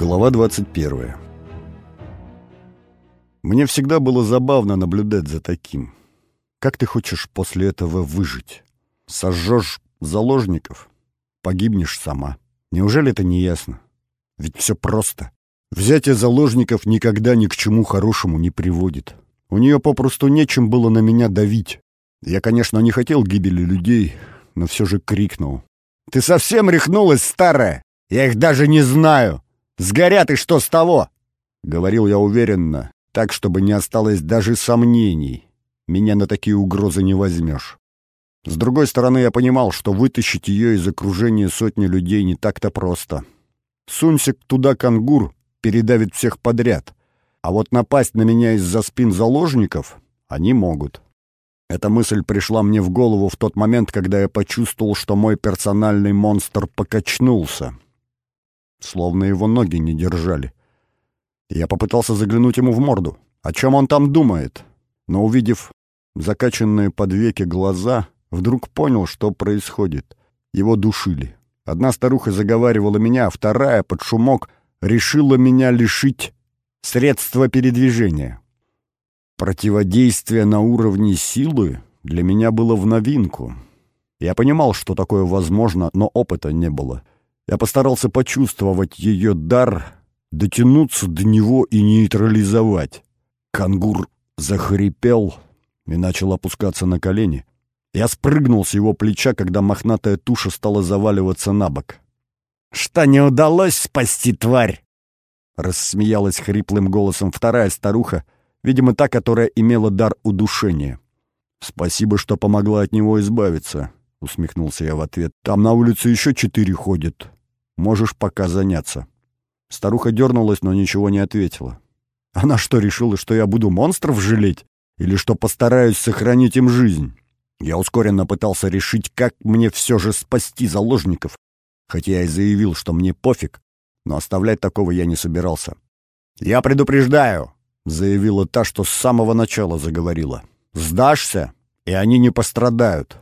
Глава 21. Мне всегда было забавно наблюдать за таким. Как ты хочешь после этого выжить? Сожжешь заложников? Погибнешь сама. Неужели это не ясно? Ведь все просто. Взятие заложников никогда ни к чему хорошему не приводит. У нее попросту нечем было на меня давить. Я, конечно, не хотел гибели людей, но все же крикнул. «Ты совсем рехнулась, старая? Я их даже не знаю!» Сгорят и что с того?» Говорил я уверенно, так, чтобы не осталось даже сомнений. Меня на такие угрозы не возьмешь. С другой стороны, я понимал, что вытащить ее из окружения сотни людей не так-то просто. Сунься туда кангур, передавит всех подряд. А вот напасть на меня из-за спин заложников они могут. Эта мысль пришла мне в голову в тот момент, когда я почувствовал, что мой персональный монстр покачнулся словно его ноги не держали. Я попытался заглянуть ему в морду. О чем он там думает? Но, увидев закачанные под веки глаза, вдруг понял, что происходит. Его душили. Одна старуха заговаривала меня, а вторая, под шумок, решила меня лишить средства передвижения. Противодействие на уровне силы для меня было в новинку. Я понимал, что такое возможно, но опыта не было. Я постарался почувствовать ее дар, дотянуться до него и нейтрализовать. Кангур захрипел и начал опускаться на колени. Я спрыгнул с его плеча, когда мохнатая туша стала заваливаться на бок. «Что, не удалось спасти тварь?» Рассмеялась хриплым голосом вторая старуха, видимо, та, которая имела дар удушения. «Спасибо, что помогла от него избавиться», — усмехнулся я в ответ. «Там на улице еще четыре ходят. Можешь пока заняться». Старуха дернулась, но ничего не ответила. Она что, решила, что я буду монстров жалеть? Или что постараюсь сохранить им жизнь? Я ускоренно пытался решить, как мне все же спасти заложников, хотя я и заявил, что мне пофиг, но оставлять такого я не собирался. «Я предупреждаю», — заявила та, что с самого начала заговорила. «Сдашься, и они не пострадают».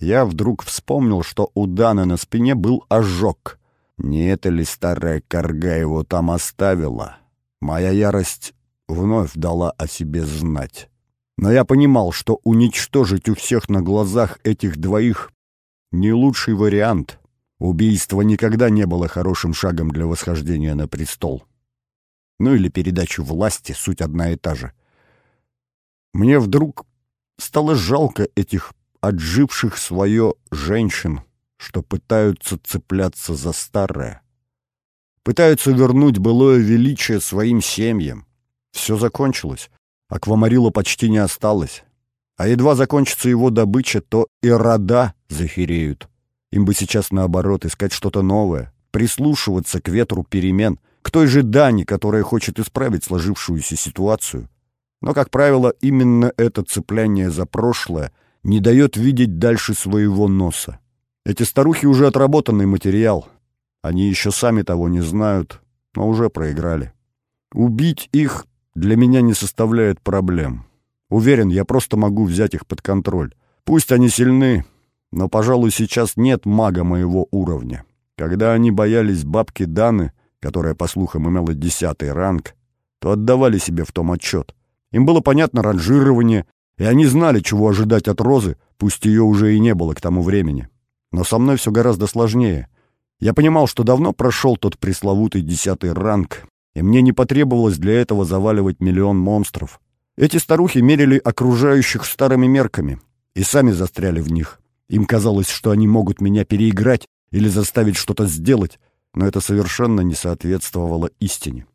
Я вдруг вспомнил, что у Даны на спине был ожог — не это ли старая корга его там оставила? Моя ярость вновь дала о себе знать. Но я понимал, что уничтожить у всех на глазах этих двоих не лучший вариант. Убийство никогда не было хорошим шагом для восхождения на престол. Ну или передачу власти, суть одна и та же. Мне вдруг стало жалко этих отживших свое женщин, что пытаются цепляться за старое. Пытаются вернуть былое величие своим семьям. Все закончилось. Аквамарила почти не осталось. А едва закончится его добыча, то и рода захереют. Им бы сейчас, наоборот, искать что-то новое, прислушиваться к ветру перемен, к той же Дани, которая хочет исправить сложившуюся ситуацию. Но, как правило, именно это цепляние за прошлое не дает видеть дальше своего носа. Эти старухи уже отработанный материал. Они еще сами того не знают, но уже проиграли. Убить их для меня не составляет проблем. Уверен, я просто могу взять их под контроль. Пусть они сильны, но, пожалуй, сейчас нет мага моего уровня. Когда они боялись бабки Даны, которая, по слухам, имела десятый ранг, то отдавали себе в том отчет. Им было понятно ранжирование, и они знали, чего ожидать от Розы, пусть ее уже и не было к тому времени. Но со мной все гораздо сложнее. Я понимал, что давно прошел тот пресловутый десятый ранг, и мне не потребовалось для этого заваливать миллион монстров. Эти старухи мерили окружающих старыми мерками и сами застряли в них. Им казалось, что они могут меня переиграть или заставить что-то сделать, но это совершенно не соответствовало истине.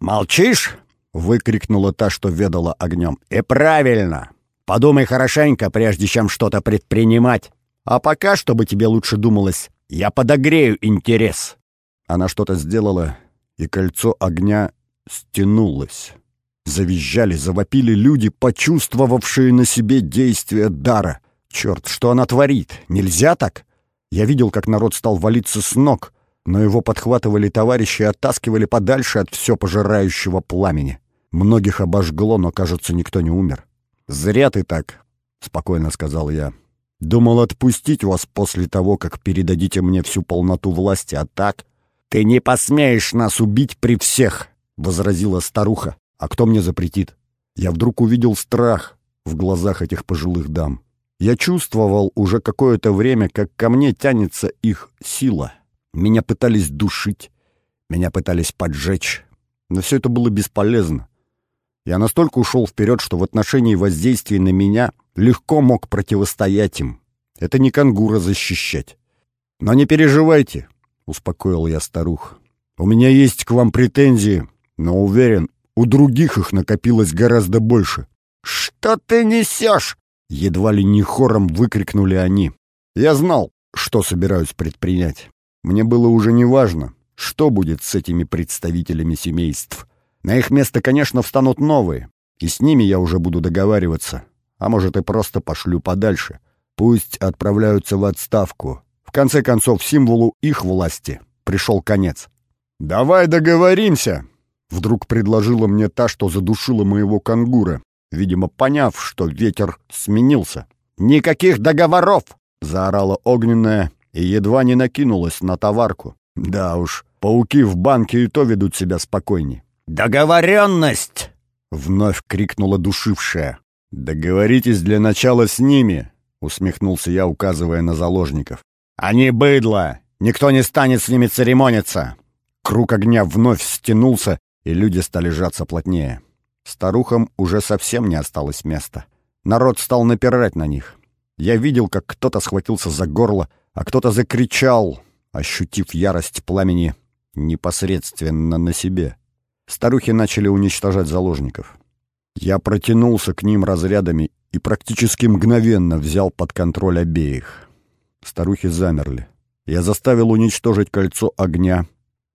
«Молчишь?» — выкрикнула та, что ведала огнем. «И правильно! Подумай хорошенько, прежде чем что-то предпринимать. А пока, чтобы тебе лучше думалось, я подогрею интерес». Она что-то сделала, и кольцо огня стянулось. Завизжали, завопили люди, почувствовавшие на себе действие дара. Черт, что она творит? Нельзя так? Я видел, как народ стал валиться с ног, но его подхватывали товарищи и оттаскивали подальше от все пожирающего пламени. Многих обожгло, но, кажется, никто не умер. «Зря ты так», — спокойно сказал я. Думал отпустить вас после того, как передадите мне всю полноту власти, а так «Ты не посмеешь нас убить при всех!» — возразила старуха. «А кто мне запретит?» Я вдруг увидел страх в глазах этих пожилых дам. Я чувствовал уже какое-то время, как ко мне тянется их сила. Меня пытались душить, меня пытались поджечь, но все это было бесполезно. Я настолько ушел вперед, что в отношении воздействия на меня легко мог противостоять им. Это не кангура защищать. «Но не переживайте», — успокоил я старух. «У меня есть к вам претензии, но уверен, у других их накопилось гораздо больше». «Что ты несешь?» — едва ли не хором выкрикнули они. Я знал, что собираюсь предпринять. Мне было уже неважно, что будет с этими представителями семейств. На их место, конечно, встанут новые, и с ними я уже буду договариваться. А может, и просто пошлю подальше. Пусть отправляются в отставку. В конце концов, символу их власти пришел конец. «Давай договоримся!» Вдруг предложила мне та, что задушила моего кангура, видимо, поняв, что ветер сменился. «Никаких договоров!» — заорала огненная и едва не накинулась на товарку. Да уж, пауки в банке и то ведут себя спокойней. «Договоренность!» — вновь крикнула душившая. «Договоритесь для начала с ними!» — усмехнулся я, указывая на заложников. «Они быдло! Никто не станет с ними церемониться!» Круг огня вновь стянулся, и люди стали сжаться плотнее. Старухам уже совсем не осталось места. Народ стал напирать на них. Я видел, как кто-то схватился за горло, а кто-то закричал, ощутив ярость пламени непосредственно на себе. Старухи начали уничтожать заложников. Я протянулся к ним разрядами и практически мгновенно взял под контроль обеих. Старухи замерли. Я заставил уничтожить кольцо огня,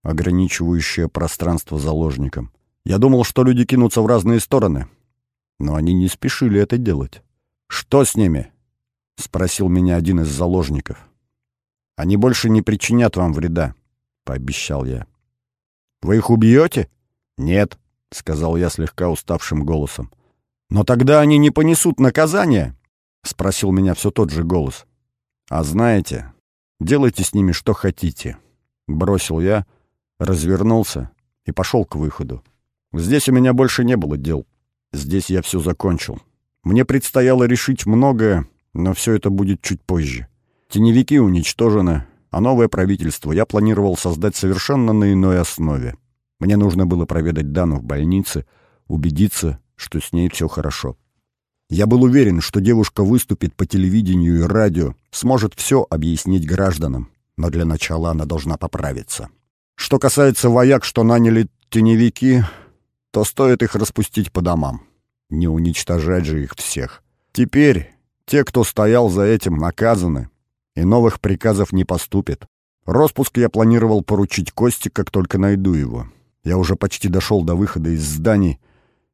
ограничивающее пространство заложникам. Я думал, что люди кинутся в разные стороны, но они не спешили это делать. «Что с ними?» — спросил меня один из заложников. «Они больше не причинят вам вреда», — пообещал я. «Вы их убьете?» «Нет», — сказал я слегка уставшим голосом. «Но тогда они не понесут наказания?» — спросил меня все тот же голос. «А знаете, делайте с ними что хотите», — бросил я, развернулся и пошел к выходу. Здесь у меня больше не было дел. Здесь я все закончил. Мне предстояло решить многое, но все это будет чуть позже. Теневики уничтожены, а новое правительство я планировал создать совершенно на иной основе. Мне нужно было проведать Дану в больнице, убедиться, что с ней все хорошо. Я был уверен, что девушка выступит по телевидению и радио, сможет все объяснить гражданам, но для начала она должна поправиться. Что касается вояк, что наняли теневики, то стоит их распустить по домам. Не уничтожать же их всех. Теперь те, кто стоял за этим, наказаны, и новых приказов не поступит. Роспуск я планировал поручить Косте, как только найду его. Я уже почти дошел до выхода из зданий,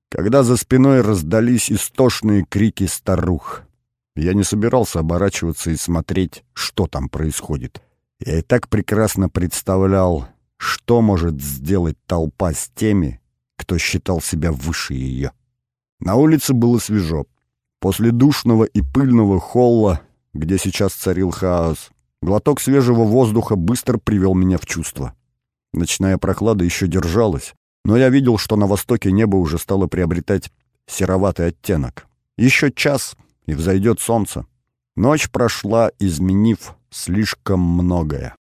когда за спиной раздались истошные крики старух. Я не собирался оборачиваться и смотреть, что там происходит. Я и так прекрасно представлял, что может сделать толпа с теми, кто считал себя выше ее. На улице было свежо. После душного и пыльного холла, где сейчас царил хаос, глоток свежего воздуха быстро привел меня в чувство. Ночная прохлада еще держалась, но я видел, что на востоке небо уже стало приобретать сероватый оттенок. Еще час, и взойдет солнце. Ночь прошла, изменив слишком многое.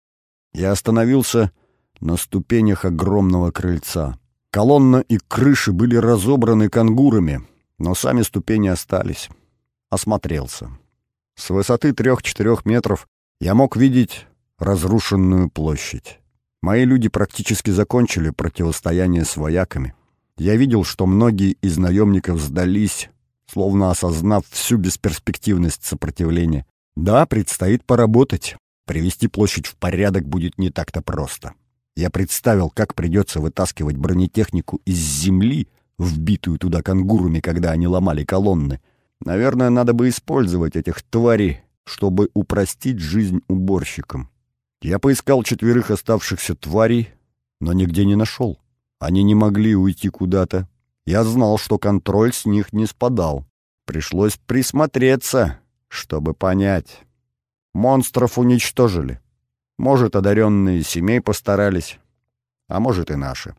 Я остановился на ступенях огромного крыльца. Колонна и крыши были разобраны кангурами, но сами ступени остались. Осмотрелся. С высоты трех-четырех метров я мог видеть разрушенную площадь. Мои люди практически закончили противостояние с вояками. Я видел, что многие из наемников сдались, словно осознав всю бесперспективность сопротивления. Да, предстоит поработать. Привести площадь в порядок будет не так-то просто. Я представил, как придется вытаскивать бронетехнику из земли, вбитую туда кангурами, когда они ломали колонны. Наверное, надо бы использовать этих тварей, чтобы упростить жизнь уборщикам. Я поискал четверых оставшихся тварей, но нигде не нашел. Они не могли уйти куда-то. Я знал, что контроль с них не спадал. Пришлось присмотреться, чтобы понять. Монстров уничтожили. Может, одаренные семей постарались, а может и наши.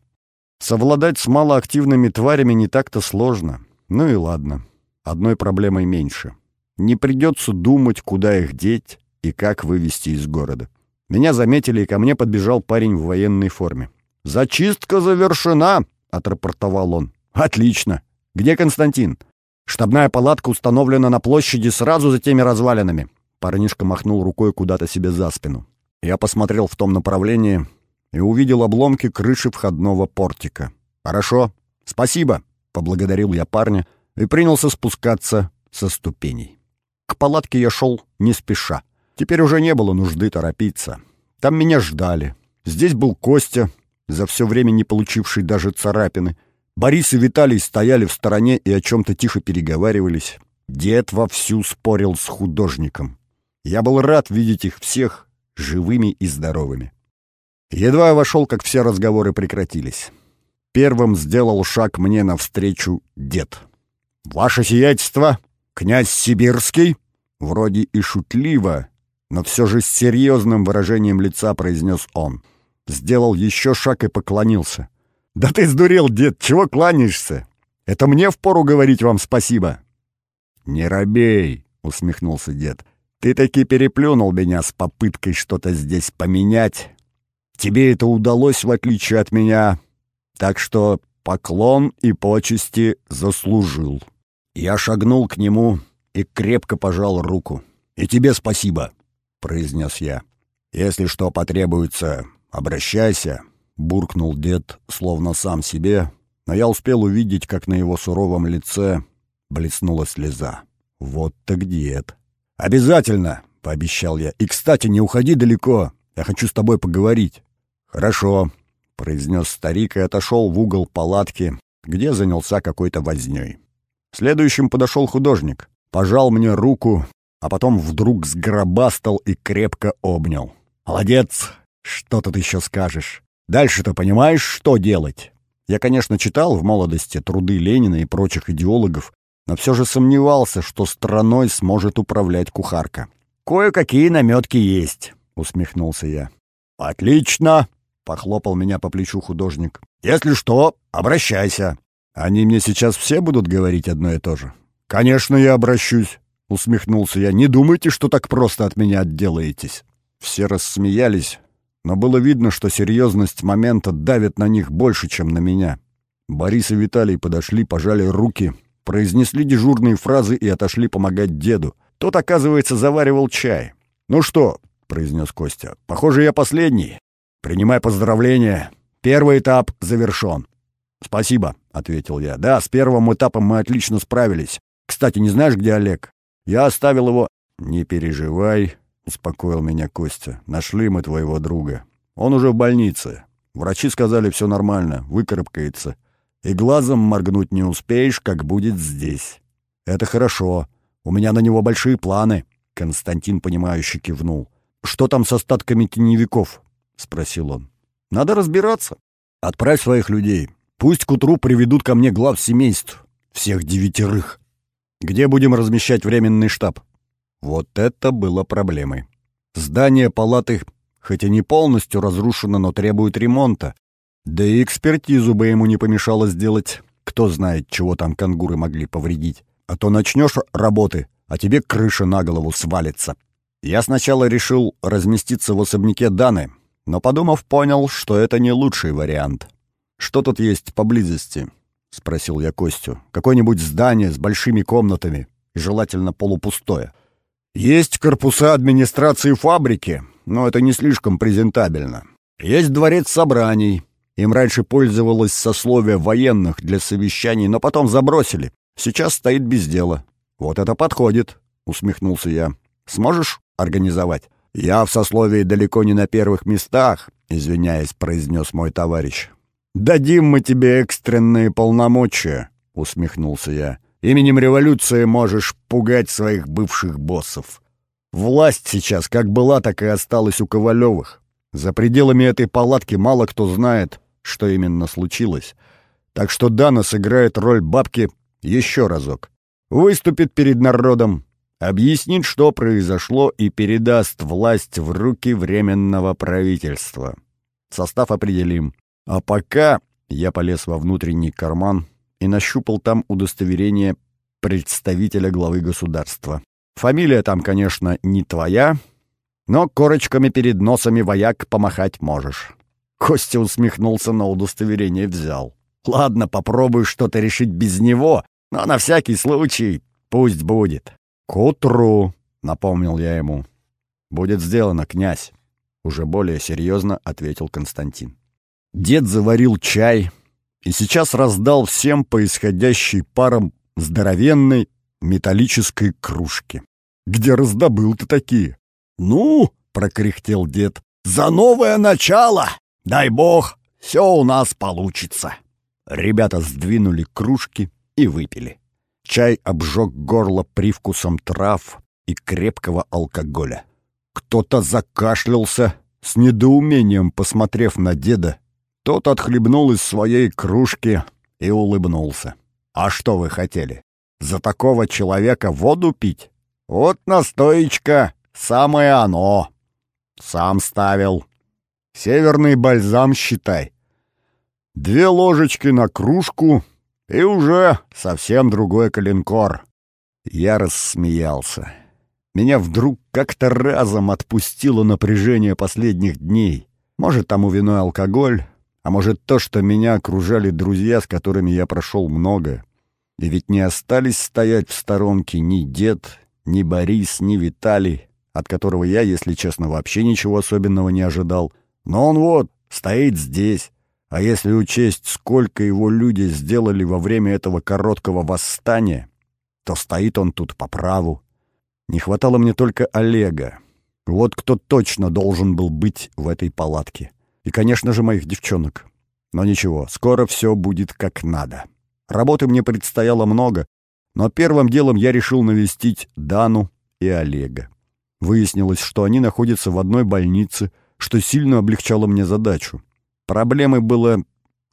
Совладать с малоактивными тварями не так-то сложно. Ну и ладно, одной проблемой меньше. Не придется думать, куда их деть и как вывести из города. Меня заметили, и ко мне подбежал парень в военной форме. «Зачистка завершена!» — отрапортовал он. «Отлично! Где Константин?» «Штабная палатка установлена на площади сразу за теми развалинами». Парнишка махнул рукой куда-то себе за спину. Я посмотрел в том направлении и увидел обломки крыши входного портика. «Хорошо, спасибо!» — поблагодарил я парня и принялся спускаться со ступеней. К палатке я шел не спеша. Теперь уже не было нужды торопиться. Там меня ждали. Здесь был Костя, за все время не получивший даже царапины. Борис и Виталий стояли в стороне и о чем-то тихо переговаривались. Дед вовсю спорил с художником. Я был рад видеть их всех живыми и здоровыми. Едва я вошел, как все разговоры прекратились. Первым сделал шаг мне навстречу дед. «Ваше сиятельство, князь Сибирский?» Вроде и шутливо, но все же с серьезным выражением лица произнес он. Сделал еще шаг и поклонился. «Да ты сдурел, дед, чего кланяешься? Это мне впору говорить вам спасибо». «Не робей», — усмехнулся дед. «Ты таки переплюнул меня с попыткой что-то здесь поменять. Тебе это удалось, в отличие от меня. Так что поклон и почести заслужил». Я шагнул к нему и крепко пожал руку. «И тебе спасибо», — произнес я. «Если что потребуется, обращайся», — буркнул дед, словно сам себе, но я успел увидеть, как на его суровом лице блеснула слеза. «Вот так дед!» «Обязательно!» — пообещал я. «И, кстати, не уходи далеко, я хочу с тобой поговорить». «Хорошо», — произнес старик и отошел в угол палатки, где занялся какой-то вознёй. Следующим подошел художник, пожал мне руку, а потом вдруг сгробастал и крепко обнял. «Молодец! Что тут еще скажешь? Дальше-то понимаешь, что делать?» Я, конечно, читал в молодости труды Ленина и прочих идеологов, но все же сомневался, что страной сможет управлять кухарка. «Кое-какие наметки есть», — усмехнулся я. «Отлично!» — похлопал меня по плечу художник. «Если что, обращайся». «Они мне сейчас все будут говорить одно и то же?» «Конечно, я обращусь», — усмехнулся я. «Не думайте, что так просто от меня отделаетесь». Все рассмеялись, но было видно, что серьезность момента давит на них больше, чем на меня. Борис и Виталий подошли, пожали руки, произнесли дежурные фразы и отошли помогать деду. Тот, оказывается, заваривал чай. «Ну что?» — произнес Костя. «Похоже, я последний. Принимай поздравления. Первый этап завершен». «Спасибо», — ответил я. «Да, с первым этапом мы отлично справились. Кстати, не знаешь, где Олег? Я оставил его...» «Не переживай», — успокоил меня Костя. «Нашли мы твоего друга. Он уже в больнице. Врачи сказали, все нормально, выкарабкается. И глазом моргнуть не успеешь, как будет здесь. Это хорошо. У меня на него большие планы». Константин, понимающе кивнул. «Что там с остатками теневиков?» — спросил он. «Надо разбираться. Отправь своих людей. Пусть к утру приведут ко мне глав семейств. Всех девятерых. Где будем размещать временный штаб?» Вот это было проблемой. Здание палаты, хоть и не полностью разрушено, но требует ремонта. Да и экспертизу бы ему не помешало сделать. Кто знает, чего там кангуры могли повредить. А то начнешь работы, а тебе крыша на голову свалится. Я сначала решил разместиться в особняке Даны, но, подумав, понял, что это не лучший вариант. «Что тут есть поблизости?» — спросил я Костю. «Какое-нибудь здание с большими комнатами, желательно полупустое». «Есть корпуса администрации фабрики, но это не слишком презентабельно. Есть дворец собраний. Им раньше пользовалось сословие военных для совещаний, но потом забросили. Сейчас стоит без дела. Вот это подходит», — усмехнулся я. «Сможешь организовать?» «Я в сословии далеко не на первых местах», — извиняясь, произнес мой товарищ. «Дадим мы тебе экстренные полномочия», — усмехнулся я. «Именем революции можешь пугать своих бывших боссов. Власть сейчас как была, так и осталась у Ковалевых. За пределами этой палатки мало кто знает, что именно случилось. Так что Дана сыграет роль бабки еще разок. Выступит перед народом, объяснит, что произошло, и передаст власть в руки Временного правительства. Состав определим. А пока я полез во внутренний карман и нащупал там удостоверение представителя главы государства. Фамилия там, конечно, не твоя, но корочками перед носами вояк помахать можешь. Костя усмехнулся, но удостоверение взял. Ладно, попробую что-то решить без него, но на всякий случай пусть будет. К утру, напомнил я ему. Будет сделано, князь. Уже более серьезно ответил Константин. Дед заварил чай и сейчас раздал всем по исходящей парам здоровенной металлической кружке. Где раздобыл ты такие? Ну, прокряхтел дед, за новое начало! Дай бог, все у нас получится. Ребята сдвинули кружки и выпили. Чай обжег горло привкусом трав и крепкого алкоголя. Кто-то закашлялся, с недоумением посмотрев на деда. Тот отхлебнул из своей кружки и улыбнулся. «А что вы хотели? За такого человека воду пить? Вот настоечка, самое оно. Сам ставил. Северный бальзам, считай. Две ложечки на кружку, и уже совсем другой калинкор. Я рассмеялся. Меня вдруг как-то разом отпустило напряжение последних дней. Может, тому виной алкоголь, а может, то, что меня окружали друзья, с которыми я прошел много. И ведь не остались стоять в сторонке ни дед, ни Борис, ни Виталий, от которого я, если честно, вообще ничего особенного не ожидал. Но он вот стоит здесь. А если учесть, сколько его люди сделали во время этого короткого восстания, то стоит он тут по праву. Не хватало мне только Олега. Вот кто точно должен был быть в этой палатке. И, конечно же, моих девчонок. Но ничего, скоро все будет как надо. Работы мне предстояло много, но первым делом я решил навестить Дану и Олега. Выяснилось, что они находятся в одной больнице — что сильно облегчало мне задачу. Проблемой было,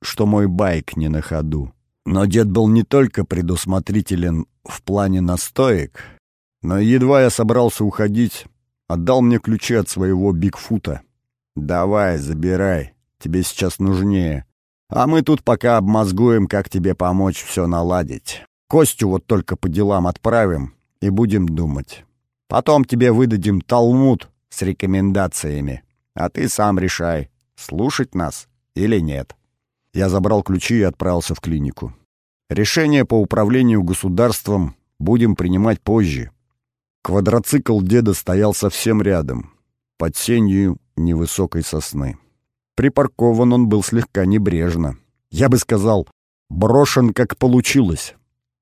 что мой байк не на ходу. Но дед был не только предусмотрителен в плане настоек, но едва я собрался уходить, отдал мне ключи от своего Бигфута. «Давай, забирай, тебе сейчас нужнее. А мы тут пока обмозгуем, как тебе помочь все наладить. Костю вот только по делам отправим и будем думать. Потом тебе выдадим талмуд с рекомендациями. А ты сам решай, слушать нас или нет. Я забрал ключи и отправился в клинику. Решение по управлению государством будем принимать позже. Квадроцикл деда стоял совсем рядом, под сенью невысокой сосны. Припаркован он был слегка небрежно. Я бы сказал, брошен как получилось.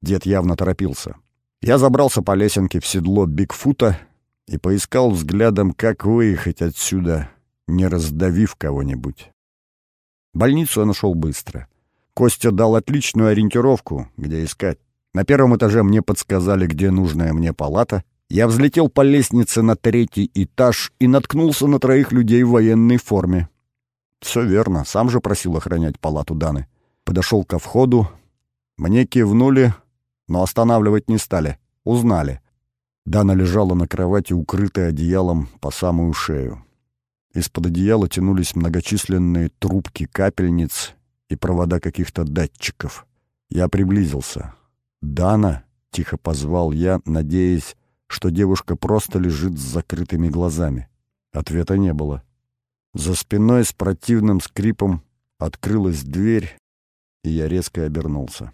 Дед явно торопился. Я забрался по лесенке в седло Бигфута и поискал взглядом, как выехать отсюда не раздавив кого-нибудь. Больницу я нашел быстро. Костя дал отличную ориентировку, где искать. На первом этаже мне подсказали, где нужная мне палата. Я взлетел по лестнице на третий этаж и наткнулся на троих людей в военной форме. Все верно, сам же просил охранять палату Даны. Подошел ко входу. Мне кивнули, но останавливать не стали. Узнали. Дана лежала на кровати, укрытая одеялом по самую шею. Из-под одеяла тянулись многочисленные трубки капельниц и провода каких-то датчиков. Я приблизился. «Дана!» — тихо позвал я, надеясь, что девушка просто лежит с закрытыми глазами. Ответа не было. За спиной с противным скрипом открылась дверь, и я резко обернулся.